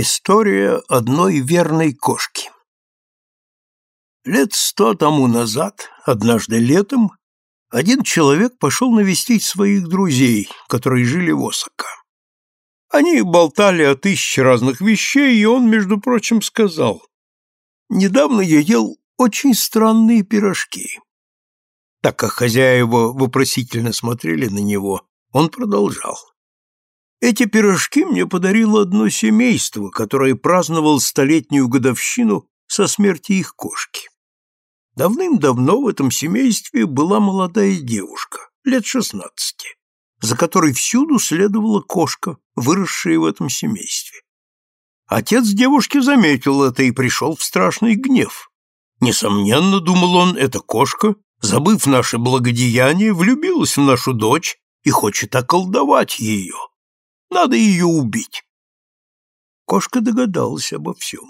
История одной верной кошки. Лет сто тому назад, однажды летом, один человек пошел навестить своих друзей, которые жили в Осака. Они болтали о тысяче разных вещей, и он, между прочим, сказал, «Недавно я ел очень странные пирожки». Так как хозяева вопросительно смотрели на него, он продолжал. Эти пирожки мне подарило одно семейство, которое праздновало столетнюю годовщину со смерти их кошки. Давным-давно в этом семействе была молодая девушка, лет шестнадцати, за которой всюду следовала кошка, выросшая в этом семействе. Отец девушки заметил это и пришел в страшный гнев. Несомненно, думал он, эта кошка, забыв наше благодеяние, влюбилась в нашу дочь и хочет околдовать ее. Надо ее убить. Кошка догадалась обо всем.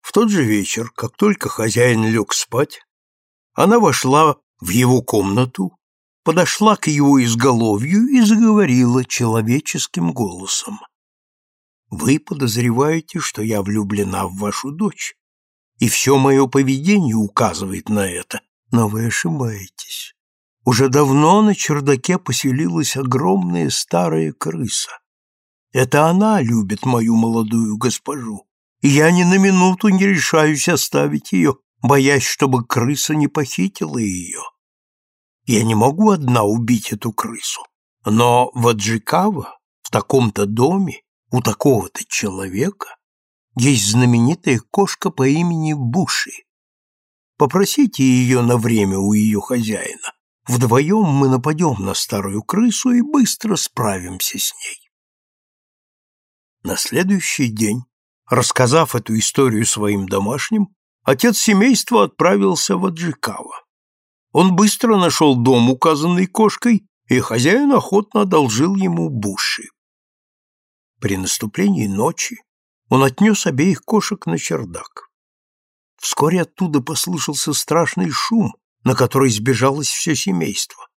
В тот же вечер, как только хозяин лег спать, она вошла в его комнату, подошла к его изголовью и заговорила человеческим голосом. «Вы подозреваете, что я влюблена в вашу дочь, и все мое поведение указывает на это, но вы ошибаетесь. Уже давно на чердаке поселилась огромная старая крыса. Это она любит мою молодую госпожу, и я ни на минуту не решаюсь оставить ее, боясь, чтобы крыса не похитила ее. Я не могу одна убить эту крысу, но в Аджикава, в таком-то доме, у такого-то человека, есть знаменитая кошка по имени Буши. Попросите ее на время у ее хозяина. Вдвоем мы нападем на старую крысу и быстро справимся с ней. На следующий день, рассказав эту историю своим домашним, отец семейства отправился в Аджикава. Он быстро нашел дом, указанный кошкой, и хозяин охотно одолжил ему буши. При наступлении ночи он отнес обеих кошек на чердак. Вскоре оттуда послышался страшный шум, на который сбежалось все семейство.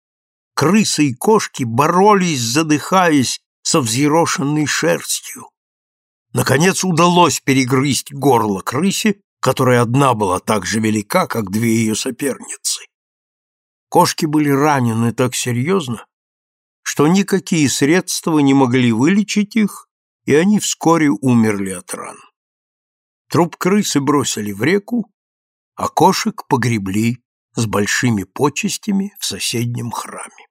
Крысы и кошки боролись, задыхаясь, со взъерошенной шерстью. Наконец удалось перегрызть горло крысе, которая одна была так же велика, как две ее соперницы. Кошки были ранены так серьезно, что никакие средства не могли вылечить их, и они вскоре умерли от ран. Труп крысы бросили в реку, а кошек погребли с большими почестями в соседнем храме.